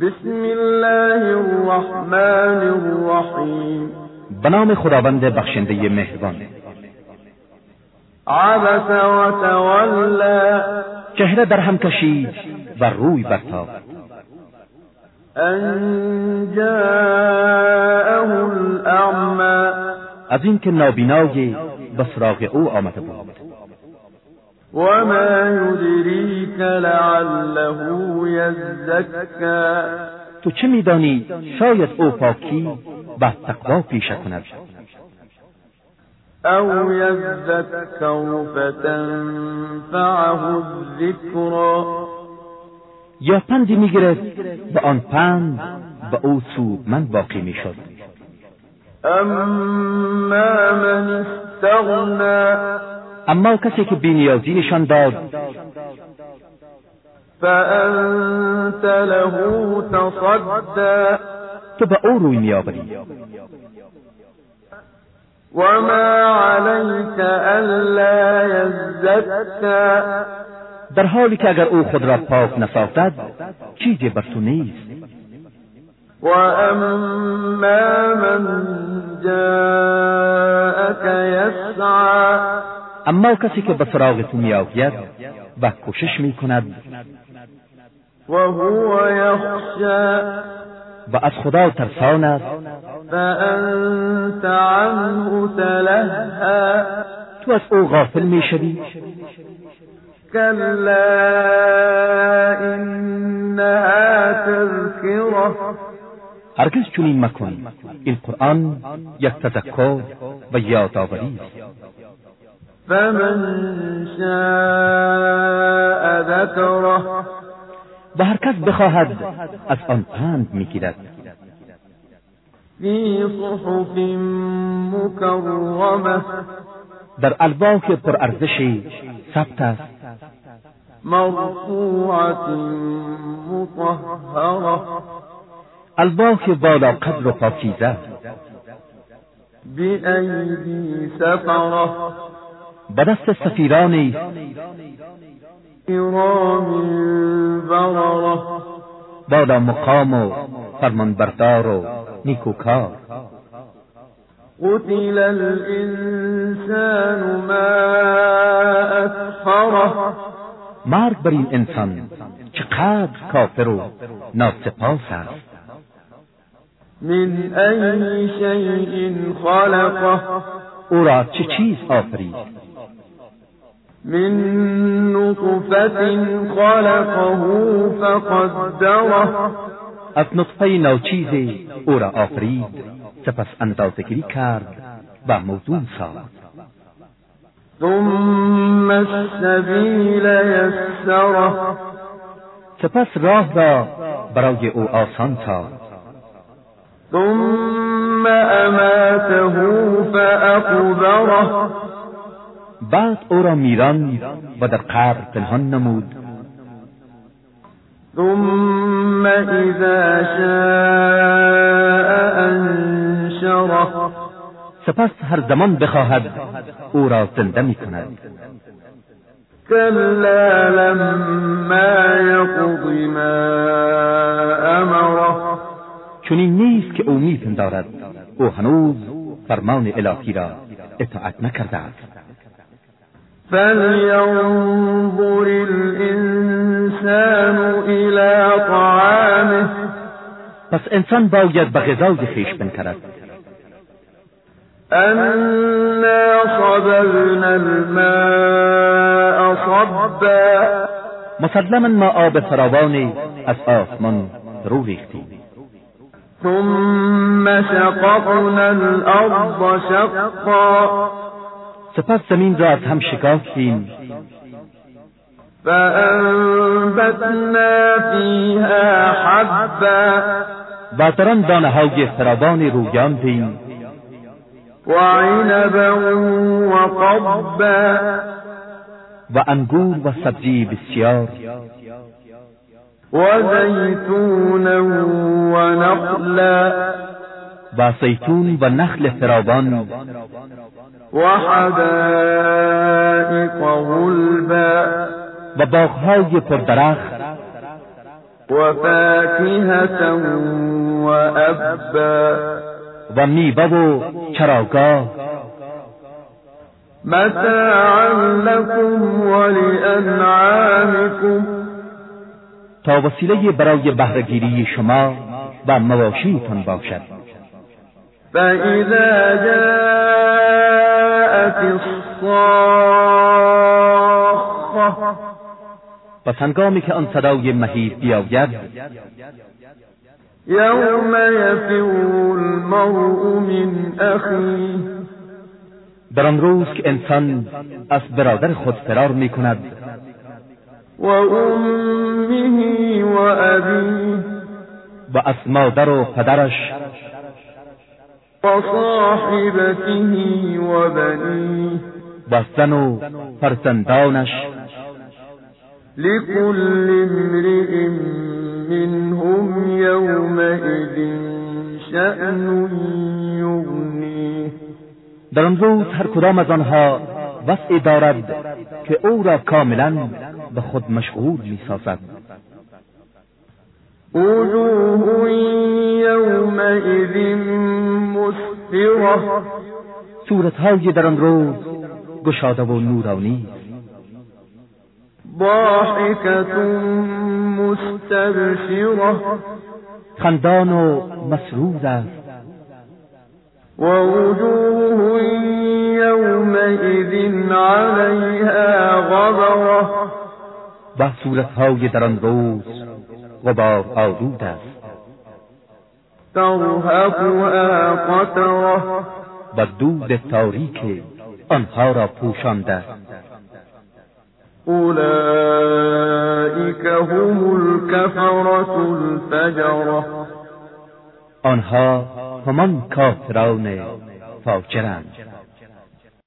بسم الله الرحمن الرحیم به نام خداوند بخشنده مهربان. عبس و تولا چهره در هم کشید و روی برتافت ان جاءه الاعمى از اینکه نابینای به سراغ او آمده بود. وما يدريك لعله يزكى تو چه میدانی؟ شاید او پاکی و تقوا پیشه کند. او يذكر فتنفعه الذكرى یا پندی می‌گرفت به آن پند به او سودمند باقی می‌شد. اما من استغنى اما کسی که بینیازی نشان داد فأنت له تصدى. تو به او روی میآوری. وما عليك ألا يزكى. در حالی که اگر او خود را پاک نسازد چیزی بر تو نیست؟ وأما من جاءك يسعى. اما کسی که به سراغ تو میآید و کوشش می کند وهو يخشى. از خدا ترسان است. فأنت عنه تلهى. تو از أو غافل میشوی كلا إنها تذكرة. هرگز چنین مکن. این قرآن یک تذکر و یادآوری است. فمن شاء ذكره. و هر کس بخواهد از آن پند می‌گیرد. در الواح پرارزشی ثبت است. مرفوعة مطهرة. الواح بالا قدر و پاکیزه. بأيدي سفرة. به دست سفیرانی بررة بالا مقام و فرمانبردار و نیکوکار. قتل الإنسان ما أكفره مرگ بر این انسان چقدر کافر و ناسپاس است. من أي شيء خلقه. او را چه چیز آفرید؟ من نطفة خلقه فقدره. از نطفه ناچیزی أو را آفرید سپس اندازهگیری کرد و موضوع ساخت. ثم السبيل يسره سپس راه را برای أو آسان ساخت. ثم أماته فأقبره. بعد او را میران و در قبر پنهان نمود. ثم إذا شاء أنشره سپس هر زمان بخواهد او را زنده می کند كلا لما يقض ما أمره چنین نیست که او میپندارد. او هنوز فرمان الهی را اطاعت نکرده است. فلينظر الإنسان إلى طعامه. پس انسان باید به غذای خویش بنکرد. أنا صببنا الماء صبا. مسلما ما آب فراوانی از آسمان رو ریختیم. ثم شققنا الأرض شقا. سپس زمین را از هم شکافتیم. فأنبتنا فيها حبا. و در آن دانه های فراوانی رویاندیم وعنبا وقضبا و انگور و سبزی بسیار. وزيتونا ونخلا و زیتون و نخل فراوان. وحدائق غلبا. و باغهای پردرخت. وفاكهة وأبا و میوه و چراگاه. متاعا لكم ولأنعامكم تا وسیله برای بهرهگیری شما و مواشیتان باشد. فإذا جاءت الصاخة پس هنگامی که آن صدای مهیب بیاید. يوم يفر المرء من أخيه در آن روز که انسان از برادر خود فرار می کند وأمه وأبيه و از مادر و پدرش وصاحبته وبنيه. و زن و فرزندانش. لكل امرئ منهم يومئذ شأن يغنيه. در آن روز هر کدام از آنها وضعی دارد که او را کاملا به خود مشغول می سازد وجوه يومئذ مسفرة صورتهای در آن روز گشاده و نورانی. ضاحكة مستبشرة. خندان و مسرور است. ووجوه يومئذ عليها غبرة و صورتهای در آن روز غبار آلود است. ترهقها قترة و دود تاریک آنها را پوشانده. أولئك هم الكفرة الفجرة آنها همان کافران فاجرند.